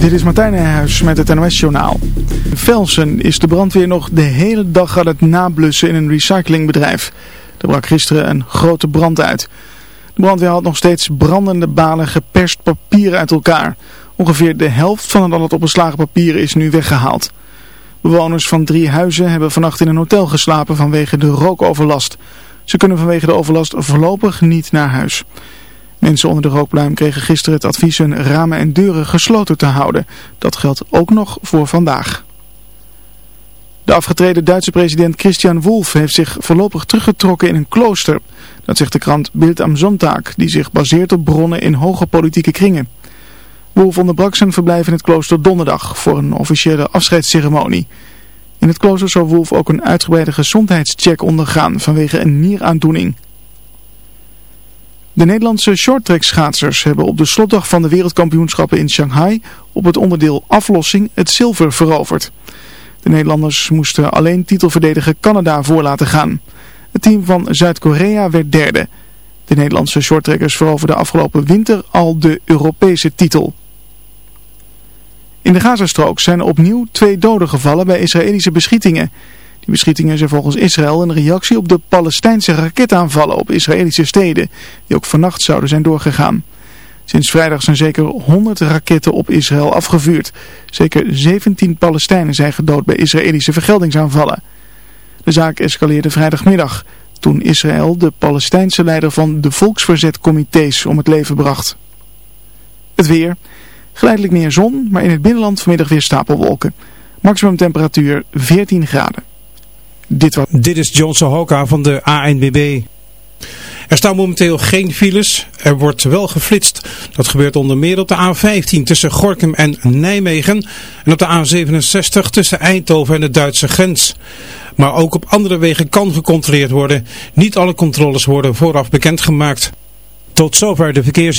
Dit is Martijn Nijhuis met het NOS-journaal. In Velsen is de brandweer nog de hele dag aan het nablussen in een recyclingbedrijf. Er brak gisteren een grote brand uit. De brandweer had nog steeds brandende balen geperst papier uit elkaar. Ongeveer de helft van al het opgeslagen papier is nu weggehaald. Bewoners van drie huizen hebben vannacht in een hotel geslapen vanwege de rookoverlast. Ze kunnen vanwege de overlast voorlopig niet naar huis. Mensen onder de rookpluim kregen gisteren het advies hun ramen en deuren gesloten te houden. Dat geldt ook nog voor vandaag. De afgetreden Duitse president Christian Wolff heeft zich voorlopig teruggetrokken in een klooster. Dat zegt de krant Bild am Sonntag, die zich baseert op bronnen in hoge politieke kringen. Wolff onderbrak zijn verblijf in het klooster donderdag voor een officiële afscheidsceremonie. In het klooster zou Wolff ook een uitgebreide gezondheidscheck ondergaan vanwege een nieraandoening. De Nederlandse shorttrack schaatsers hebben op de slotdag van de wereldkampioenschappen in Shanghai op het onderdeel aflossing het zilver veroverd. De Nederlanders moesten alleen titelverdediger Canada voor laten gaan. Het team van Zuid-Korea werd derde. De Nederlandse shorttrackers veroverden afgelopen winter al de Europese titel. In de Gazastrook zijn opnieuw twee doden gevallen bij Israëlische beschietingen. Beschietingen zijn volgens Israël een reactie op de Palestijnse raketaanvallen op Israëlische steden, die ook vannacht zouden zijn doorgegaan. Sinds vrijdag zijn zeker 100 raketten op Israël afgevuurd. Zeker 17 Palestijnen zijn gedood bij Israëlische vergeldingsaanvallen. De zaak escaleerde vrijdagmiddag, toen Israël de Palestijnse leider van de volksverzetcomité's om het leven bracht. Het weer. Geleidelijk meer zon, maar in het binnenland vanmiddag weer stapelwolken. Maximum temperatuur 14 graden. Dit. Dit is John Sohoka van de ANBB. Er staan momenteel geen files. Er wordt wel geflitst. Dat gebeurt onder meer op de A15 tussen Gorkum en Nijmegen. En op de A67 tussen Eindhoven en de Duitse grens. Maar ook op andere wegen kan gecontroleerd worden. Niet alle controles worden vooraf bekendgemaakt. Tot zover de verkeers...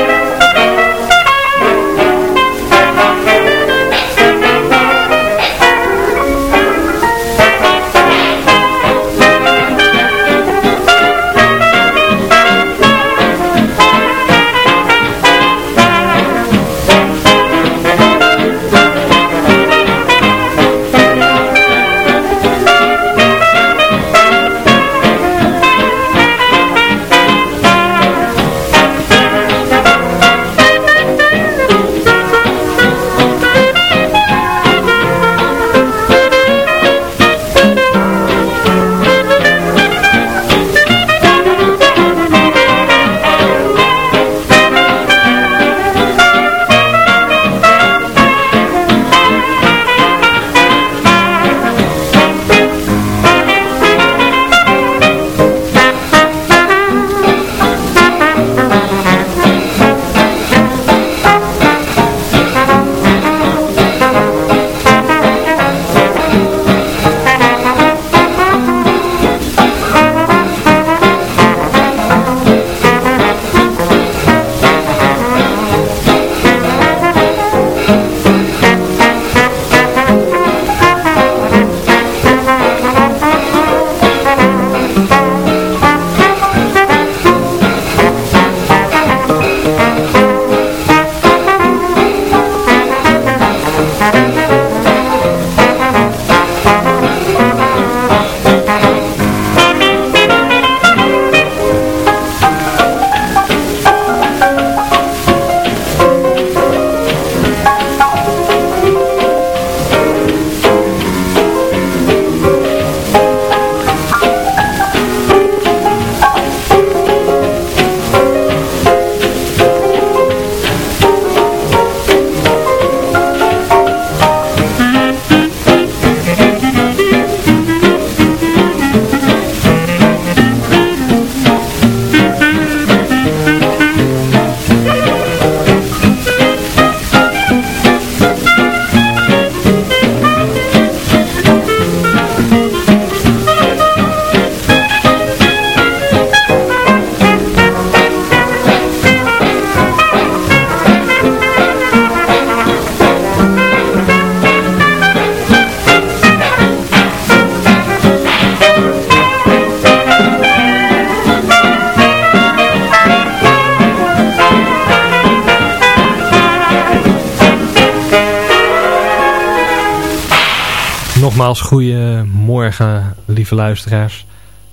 Goedemorgen lieve luisteraars.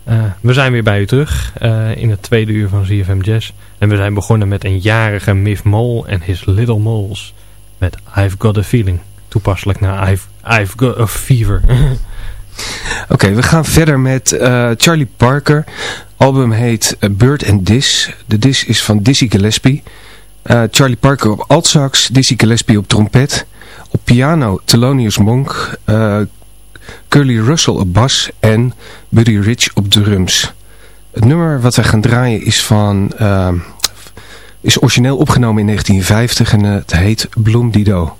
Uh, we zijn weer bij u terug uh, in het tweede uur van ZFM Jazz. En we zijn begonnen met een jarige Miff Mole en His Little Moles. Met I've Got a Feeling. Toepasselijk naar I've, I've Got a Fever. Oké, we gaan verder met uh, Charlie Parker. album heet Bird and Dis. De Dis is van Dizzy Gillespie. Charlie Parker op altsax, Dizzy Gillespie op trompet... Op piano Thelonious Monk, Curly Russell op bas en Buddy Rich op drums. Het nummer wat wij gaan draaien is van... Uh, is origineel opgenomen in 1950 en het heet Bloom Dido.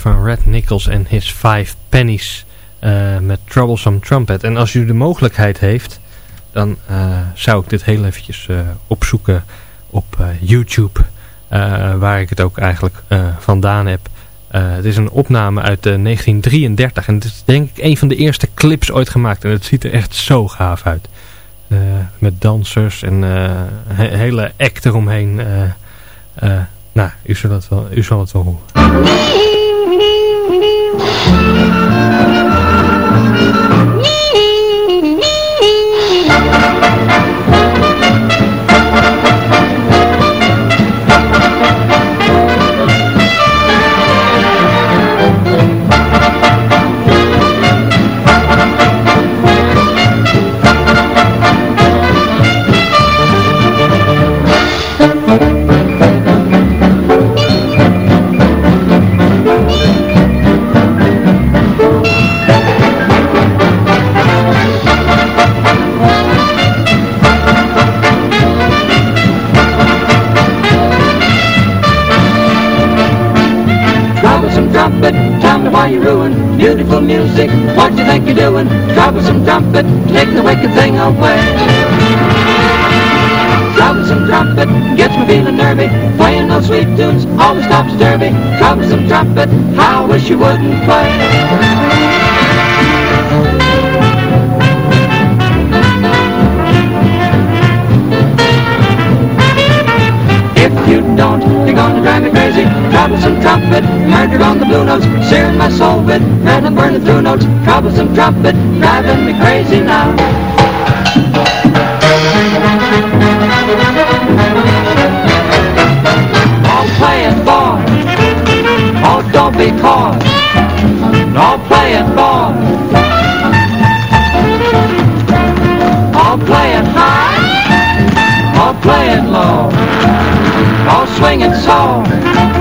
Van Red Nichols en His Five Pennies uh, met Troublesome Trumpet. En als u de mogelijkheid heeft, dan uh, zou ik dit heel eventjes opzoeken op YouTube. waar ik het ook eigenlijk vandaan heb. het is een opname uit 1933 en het is denk ik een van de eerste clips ooit gemaakt. En het ziet er echt zo gaaf uit. met dansers en he hele act eromheen. Nou, u zal het wel, u zal het wel horen. Nee, nee, nee, nee. Trumpet, take the wicked thing away. Troublesome trumpet gets me feeling nervy. Playing those sweet tunes always stops derby. Troublesome trumpet, how I wish you wouldn't play. Trumpet, murder on the blue notes, searing my soul with and burning through notes. Troublesome trumpet, driving me crazy now. All playing oh don't be coy. All playing all playing high, playing low all swinging song.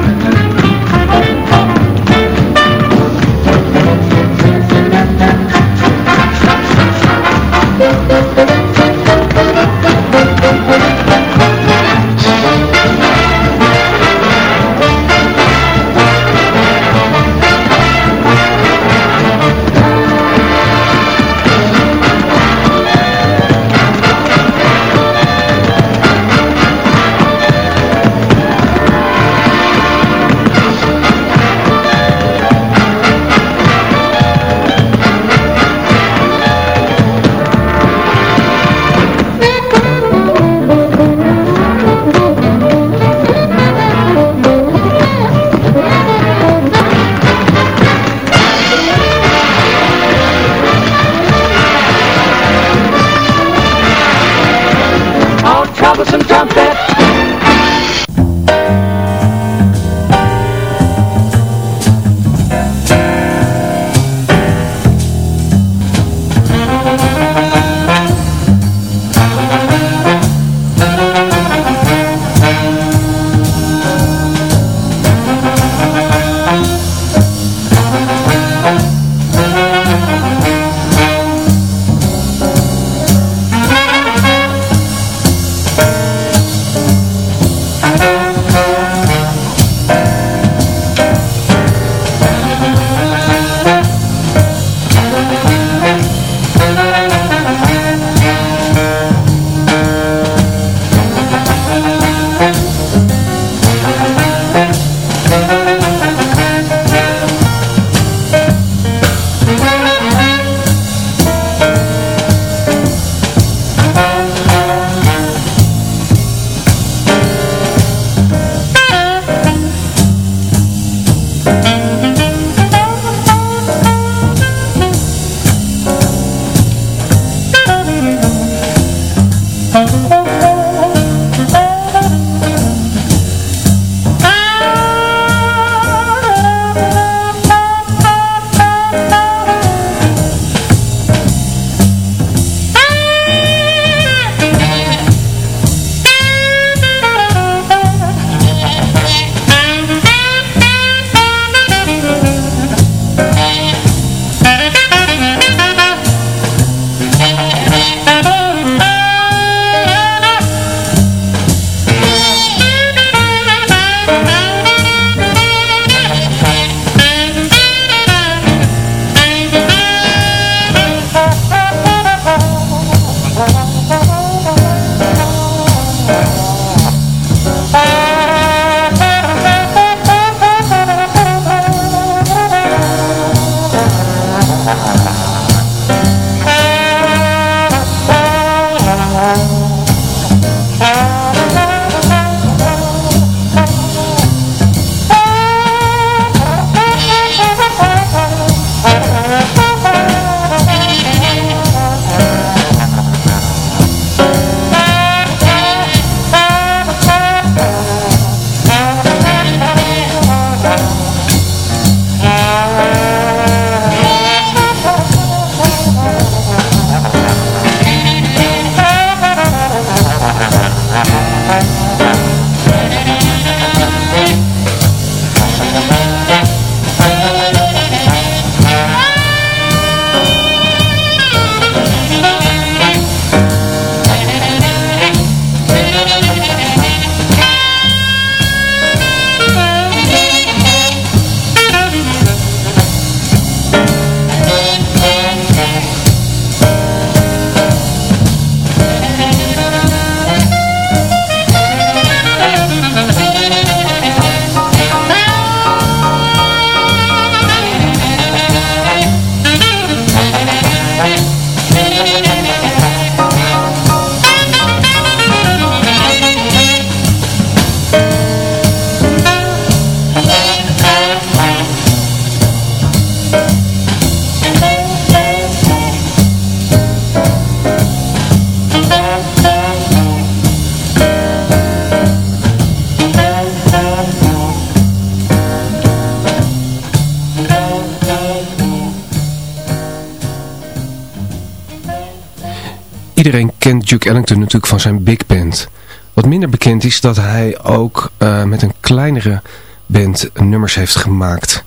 Kent Duke Ellington natuurlijk van zijn big band. Wat minder bekend is dat hij ook uh, met een kleinere band nummers heeft gemaakt.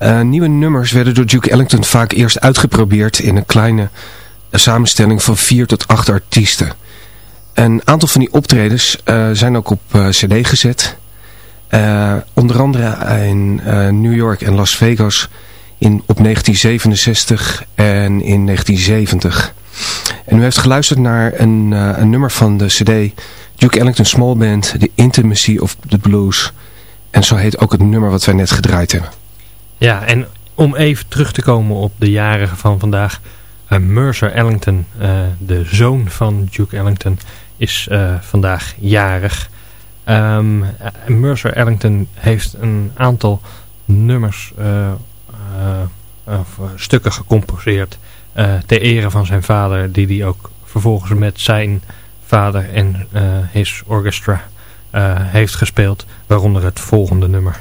Uh, nieuwe nummers werden door Duke Ellington vaak eerst uitgeprobeerd in een kleine samenstelling van vier tot acht artiesten. Een aantal van die optredens uh, zijn ook op cd gezet. onder andere in New York en Las Vegas in, op 1967 en in 1970. En u heeft geluisterd naar een, uh, een nummer van de cd Duke Ellington Small Band, The Intimacy of the Blues. En zo heet ook het nummer wat wij net gedraaid hebben. Ja, en om even terug te komen op de jarigen van vandaag. Uh, Mercer Ellington, uh, de zoon van Duke Ellington, is vandaag jarig. Um, Mercer Ellington heeft een aantal nummers of stukken gecomposeerd uh, ter ere van zijn vader, die hij ook vervolgens met zijn vader en uh, his orchestra uh, heeft gespeeld, waaronder het volgende nummer.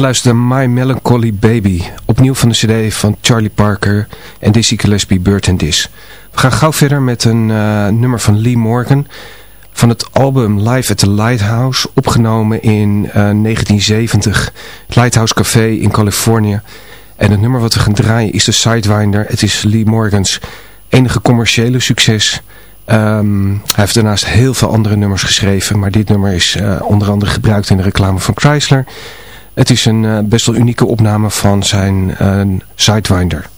Geluisterd naar My Melancholy Baby. Opnieuw van de cd van Charlie Parker en Dizzy Gillespie, Bird and Dis. We gaan gauw verder met een eh, nummer van Lee Morgan. Van het album Live at the Lighthouse. Opgenomen in 1970. Eh, het Lighthouse Café in Californië. En het nummer wat we gaan draaien is de Sidewinder. Het is Lee Morgans enige commerciële succes... Um, hij heeft daarnaast heel veel andere nummers geschreven, maar dit nummer is uh, onder andere gebruikt in de reclame van Chrysler. Het is een uh, best wel unieke opname van zijn uh, Sidewinder.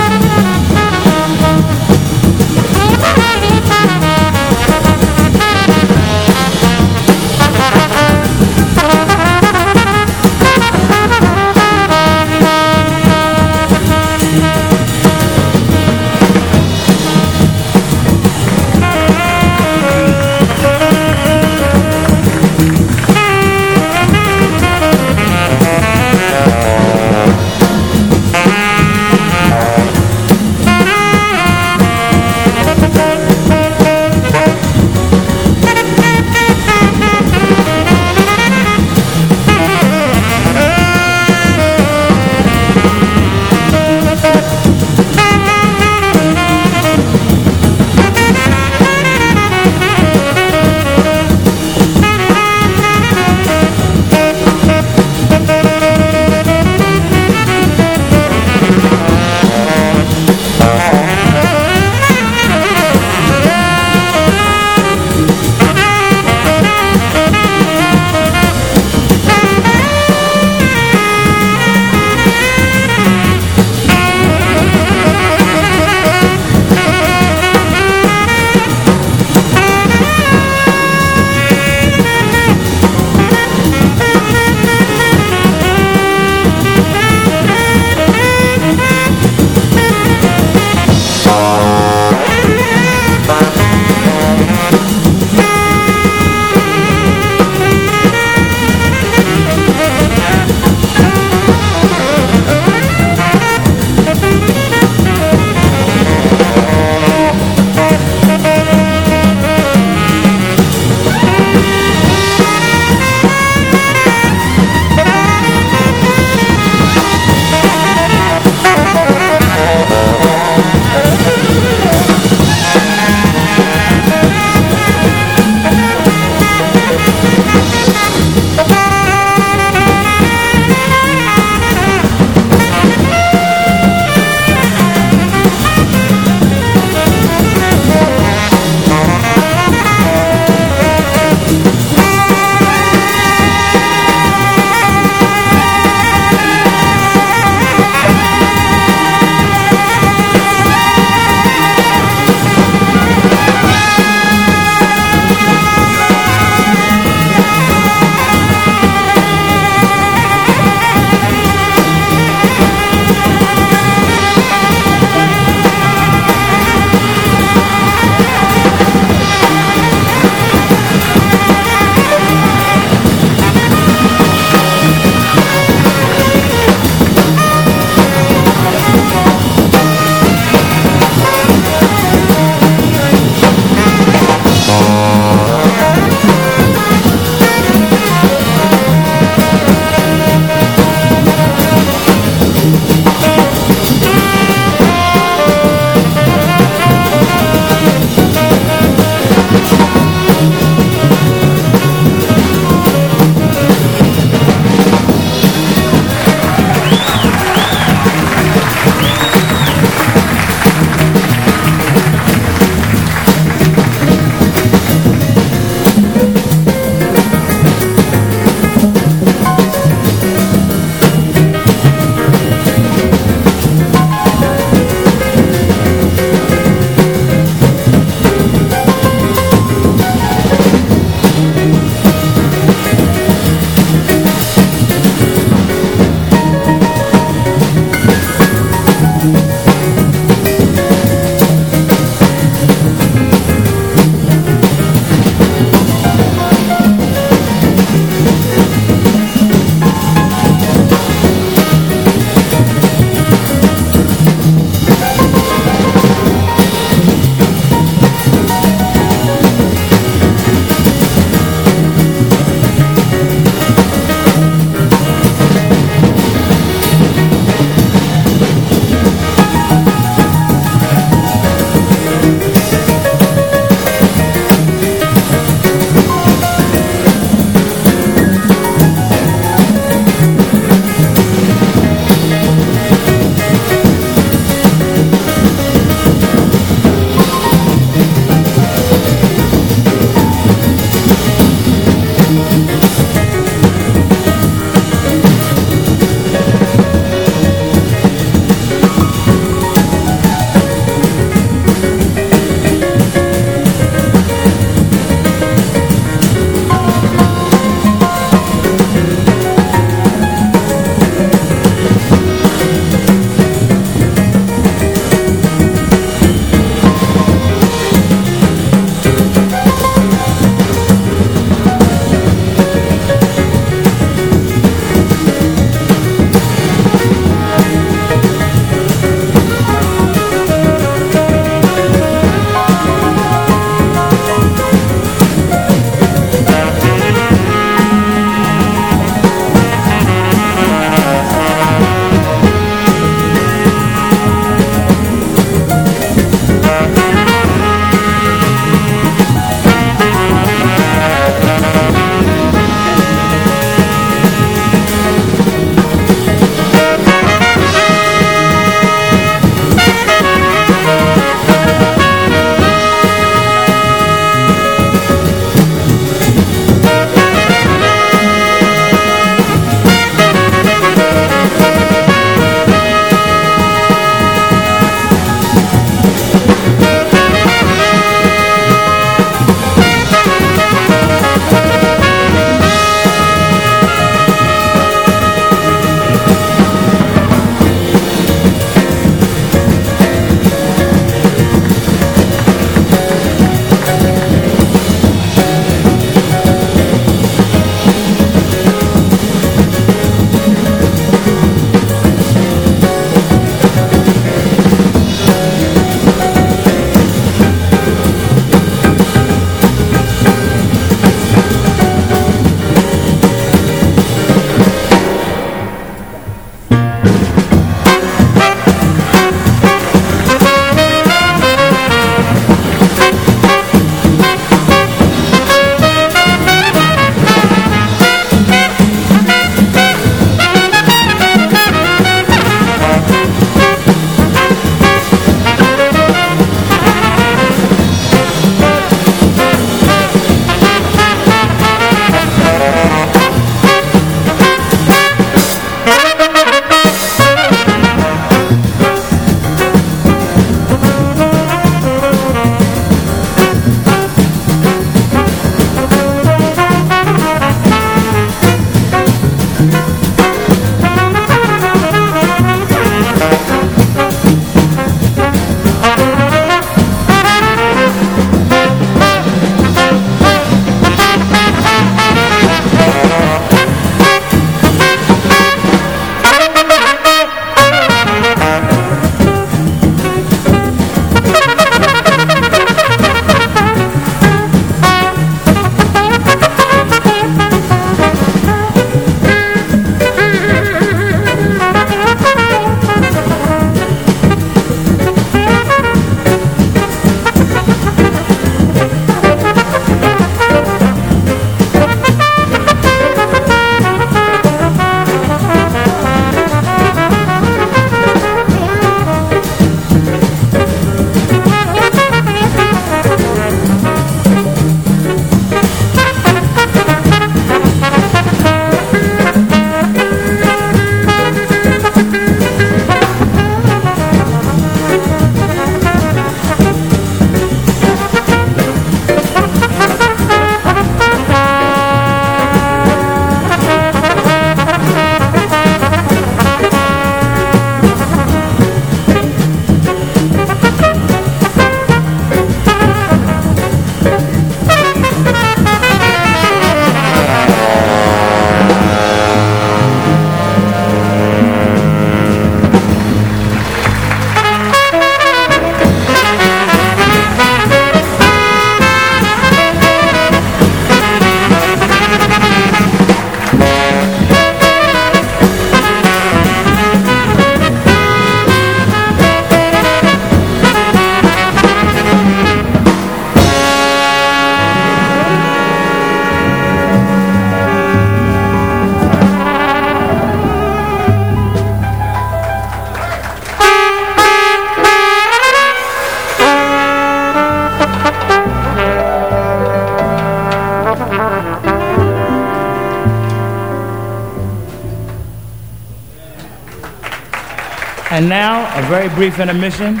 Very brief intermission,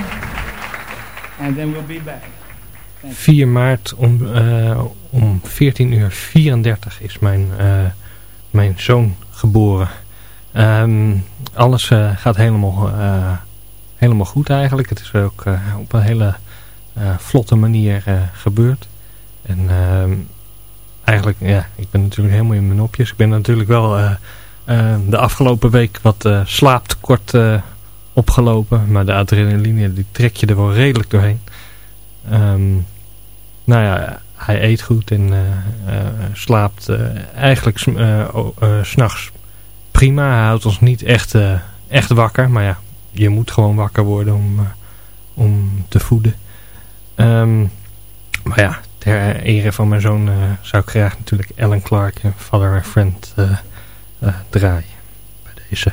and then we'll be back. 4 maart om, uh, om 14 uur 34 is mijn, uh, mijn zoon geboren. Um, alles uh, gaat helemaal, helemaal goed eigenlijk. Het is ook op een hele vlotte manier gebeurd. En ehm, eigenlijk, ja, ik ben natuurlijk helemaal in mijn nopjes. Ik ben natuurlijk wel de afgelopen week wat slaaptekort opgelopen. Maar de adrenaline die trek je er wel redelijk doorheen. Um, nou ja, hij eet goed en uh, uh, slaapt uh, eigenlijk s'nachts prima. Hij houdt ons niet echt, echt wakker. Maar ja, je moet gewoon wakker worden om, om te voeden. Um, maar ja, ter ere van mijn zoon zou ik graag natuurlijk Alan Clark en Father and Friend draaien. Bij deze.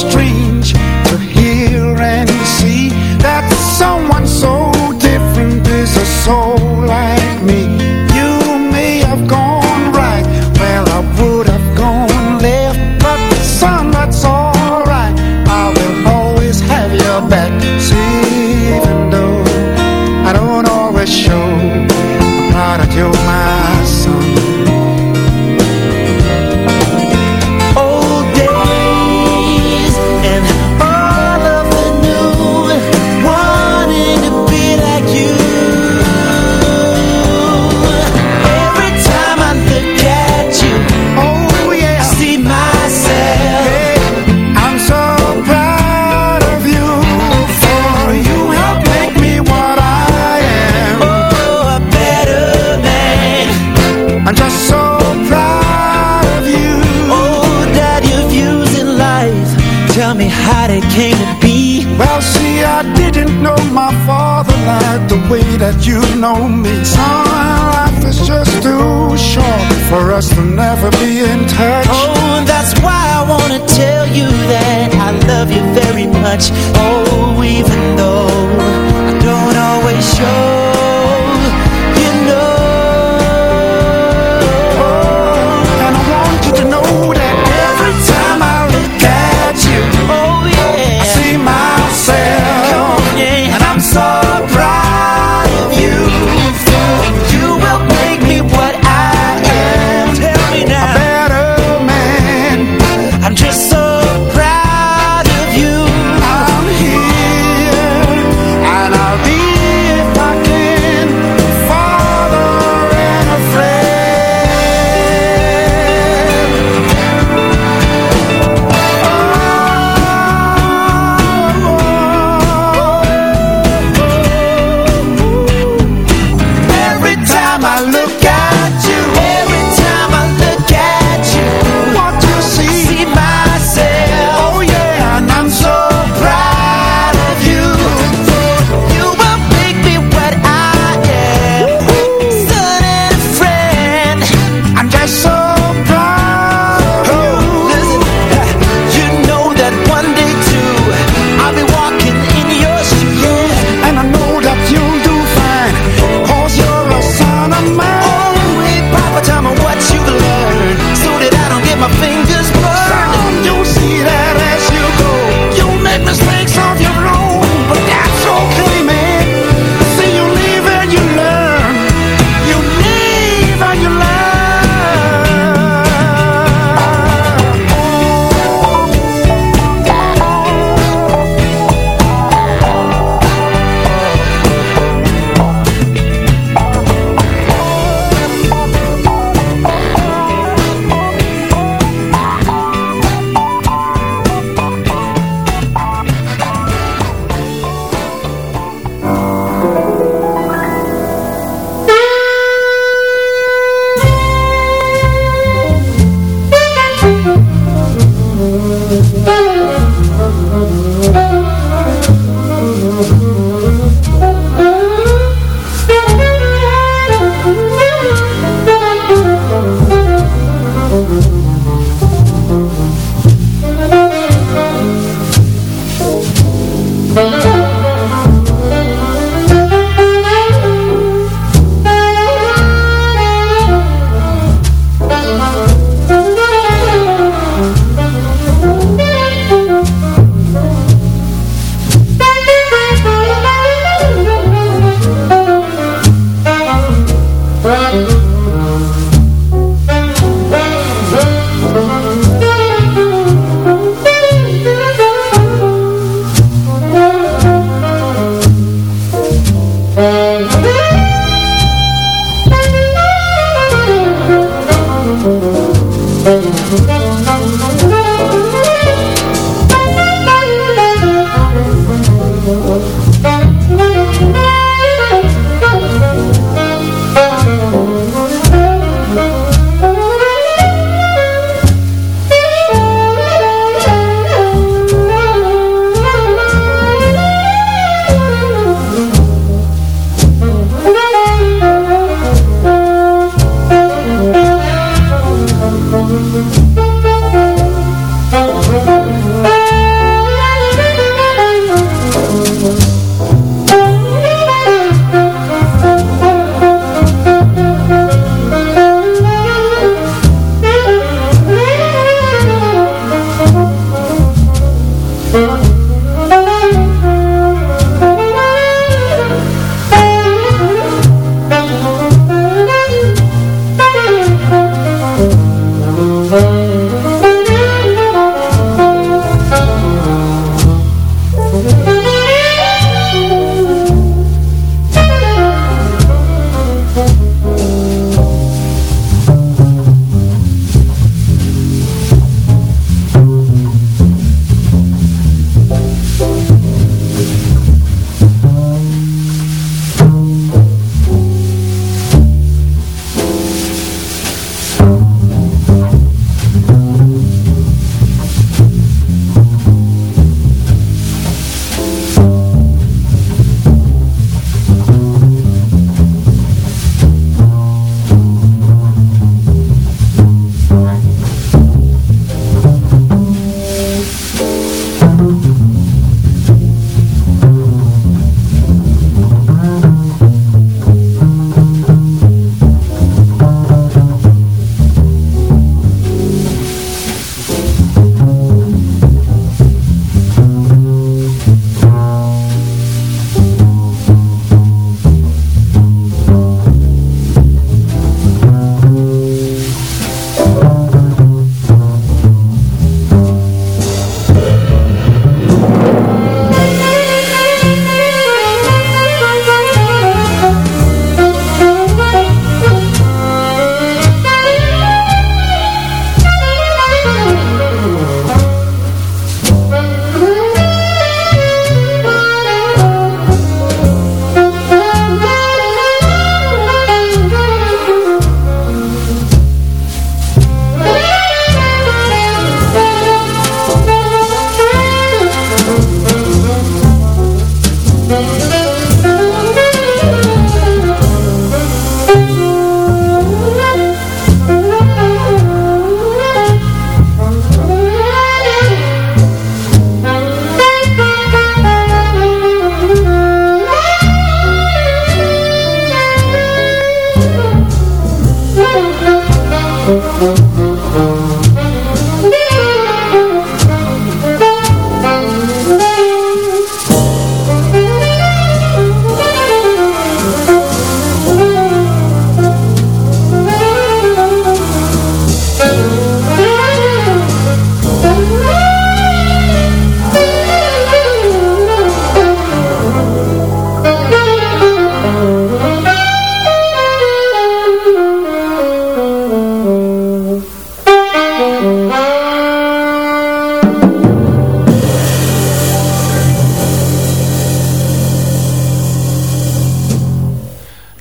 stream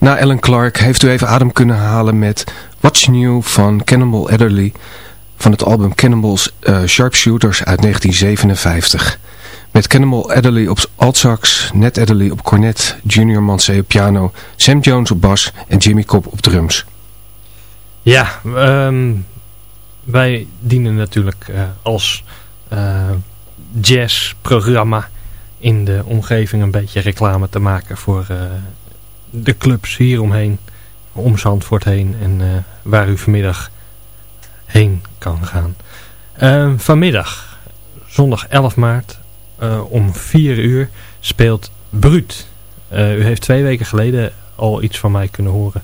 Na Alan Clark heeft u even adem kunnen halen met What's New van Cannibal Adderley van het album Cannibals uh, Sharpshooters uit 1957. Met Cannibal Adderley op altsax, Ned Adderley op cornet, Junior Mansey op piano, Sam Jones op bas en Jimmy Cobb op drums. Ja, um, wij dienen natuurlijk uh, als uh, jazzprogramma in de omgeving een beetje reclame te maken voor de clubs hieromheen, om Zandvoort heen en uh, waar u vanmiddag heen kan gaan. Uh, vanmiddag, zondag 11 maart, uh, om 4 uur, speelt Bruut. u heeft twee weken geleden al iets van mij kunnen horen.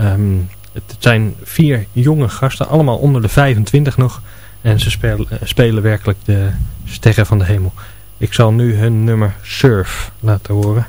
Um, het zijn vier jonge gasten, allemaal onder de 25 nog. En ze spelen, spelen werkelijk de sterren van de hemel. Ik zal nu hun nummer Surf laten horen.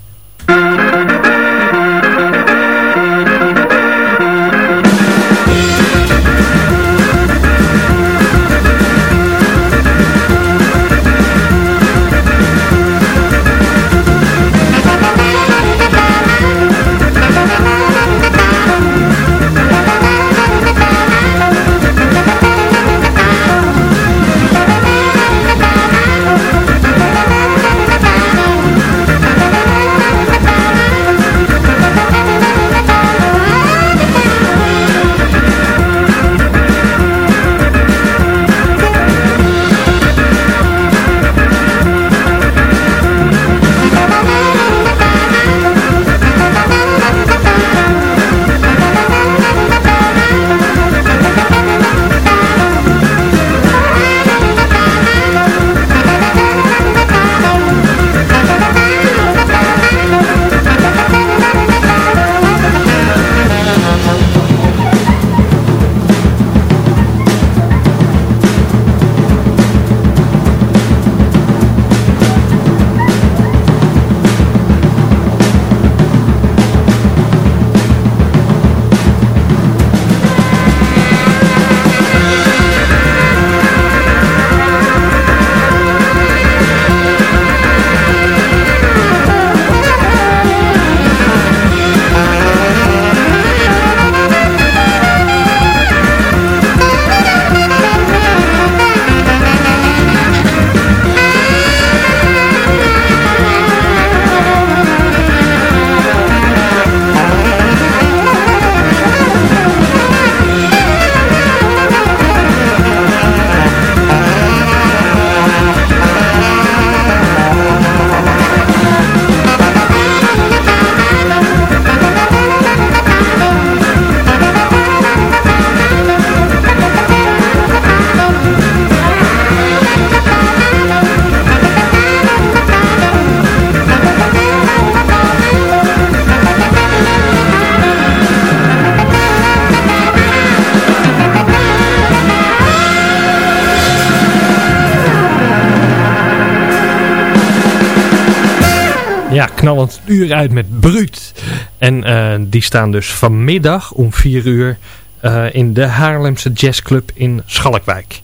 Ja, knallend uur uit met Bruut. En eh, die staan dus vanmiddag om 4 uur eh, in de Haarlemse Jazzclub in Schalkwijk.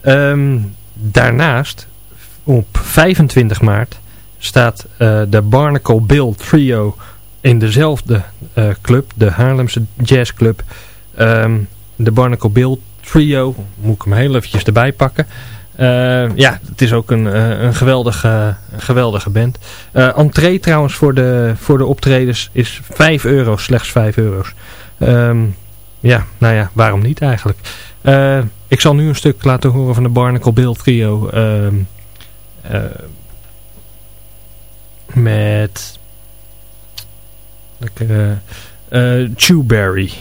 Ehm, daarnaast, op 25 maart, staat uh, de Barnacle Bill Trio in dezelfde club, de Haarlemse Jazzclub. Um, de Barnacle Bill Trio, moet ik hem heel eventjes erbij pakken. Uh, ja, het is ook een, uh, een, geweldige, geweldige band. Uh, entree trouwens voor de, voor de optredens is 5 euro, slechts 5 euro's. Um, ja, nou ja, waarom niet eigenlijk? ik zal nu een stuk laten horen van de Barnacle Bill Trio. Um, met... Lekker... Chewberry.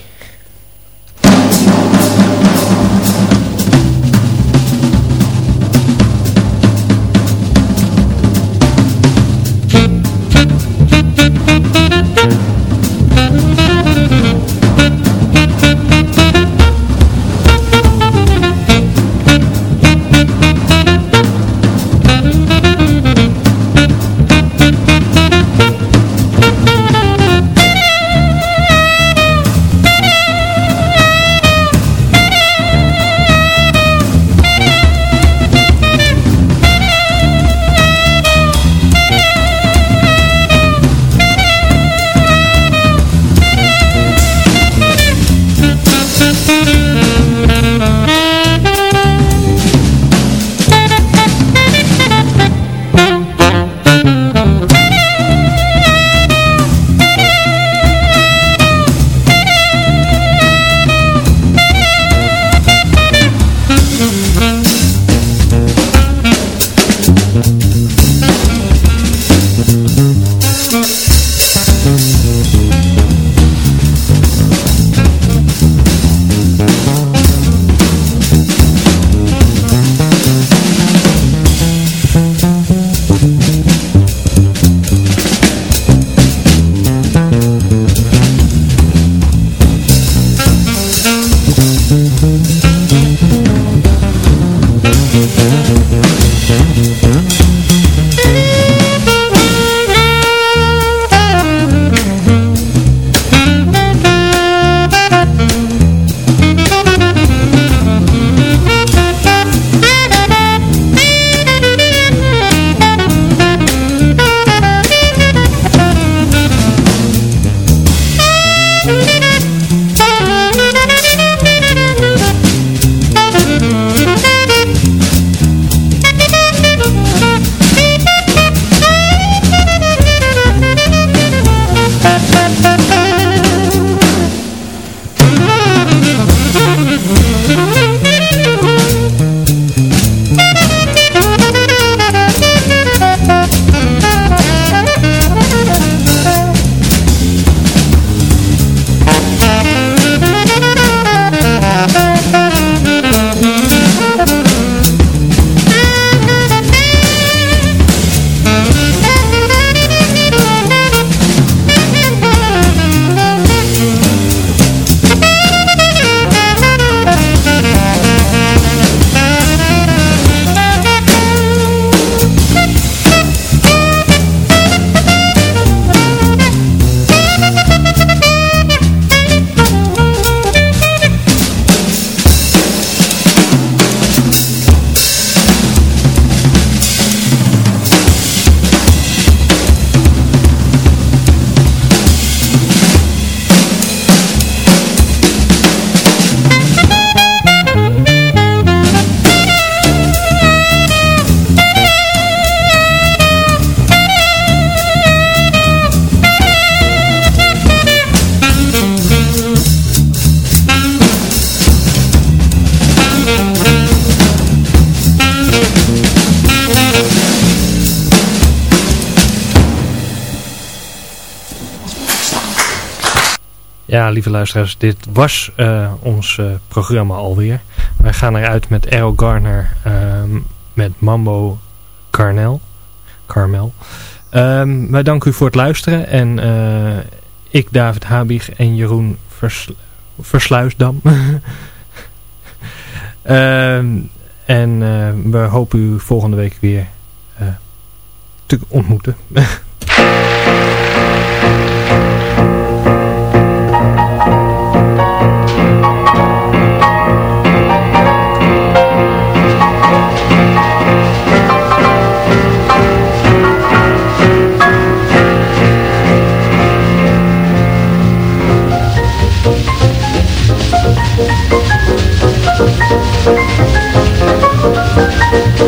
Lieve luisteraars, dit was uh, ons uh, programma alweer. Wij gaan eruit met Errol Garner um, met Mambo Carnel. Carmel. Um, wij danken u voor het luisteren. En uh, ik, David Habig en Jeroen Vers Versluisdam. um, en we hopen u volgende week weer te ontmoeten. MUZIEK